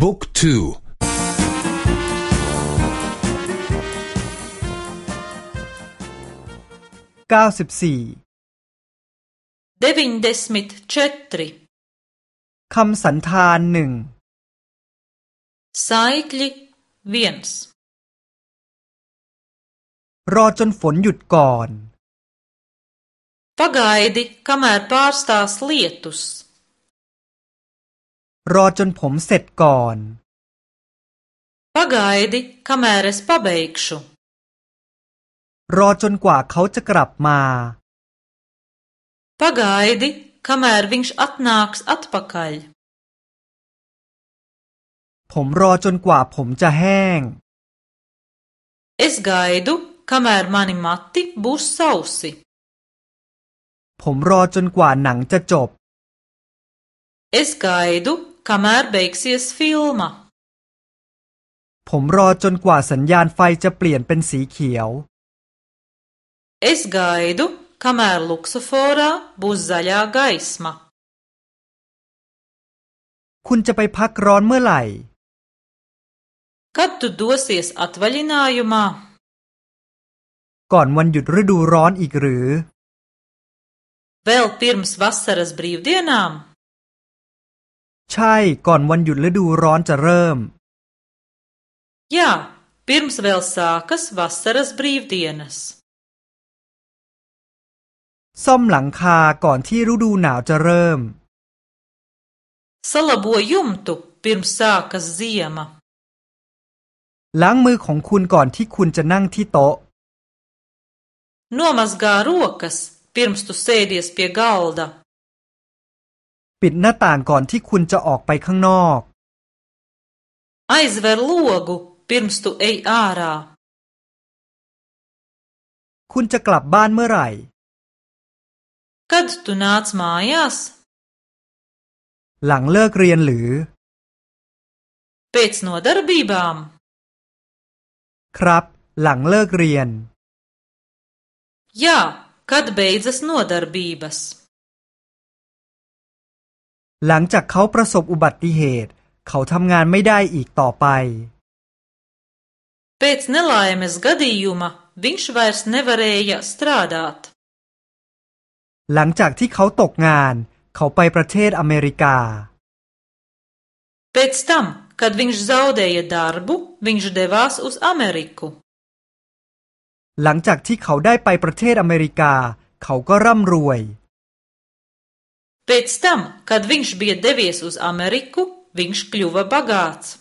บุ๊กทูเก้าสิบสี่เดวินเดสมิทเชตรีคำสันธานหนึ่งไซคลิเวียนส์รอจนฝนหยุดก่อน p a g ก i d i า a m ē r pārstās l ตุสรอจนผมเสร็จก่อน Pagaidi, kamēr es pabeigšu. รอจนกว่าเขาจะกลับมา Pagaidi, kamēr viņš atnāks atpakaļ. ผมรอจนกว่าผมจะแห้ง Es gaidu, kamēr mani mati būs sausi. ผมรอจนกว่าหนังจะจบ Es gaidu, kamēr beigsies filma ผมรอจนกว่าสัญญาณไฟจะเปลี่ยนเป็นสีเขียว Es gaidu, kamēr luksoforā būs zaļā gaisma. คุณจะไปพักร้อนเมื่อไหร่ Kad tu dosies atvaļinājumā? ก่อนวันหยุดฤดูร้อนอีกหรือ Vēl pirms vasaras brīvdienām? ใช่ก่อนวันหยุดฤดูร้อนจะเริ่ม Jā, pirms vēl sākas vasaras brīvdienas. ซ่อมหลังคาก่อนที่ฤดูหนาวจะเริ่ม Salabo jumtu pirms sākas ziema. ล้างมือของคุณก่อนที่คุณจะนั่งที่โต๊ะ Nomazgā rokas pirms tu sēdies pie galda. ปิดหน้าต่างก่อนที่คุณจะออกไปข้างนอกไอซ์เวอร์ลูอกูพิมสตูเออาราคุณจะกลับบ้านเมื่อไหร่กัดตูนาตมาเยสหลังเลิกเรียนหรือเปิดนัวดาร์บีบามครับ หลังเลิกเรียนยากัดเบย์จะสนัวดาร์บีบัสหลังจากเขาประสบอุบัติเหตุ เขาทำงานไม่ได้อีกต่อไปเป็ดเนลัยเมสกาดียูมาวิงช a วส s เนเวเรียสตราดัตหลังจากที่เขาตกงาน เขาไปประเทศอเมริกาเ Pēc tam, kad viņš z เดียดาร์บุวิงชเดวัสอุสอเมริกุหลังจากที่เขาได้ไปประเทศอเมริกา เขาก็ร่ำรวย Pēc tam, kad viņš bija devies uz Ameriku, viņš kļuva bagāts.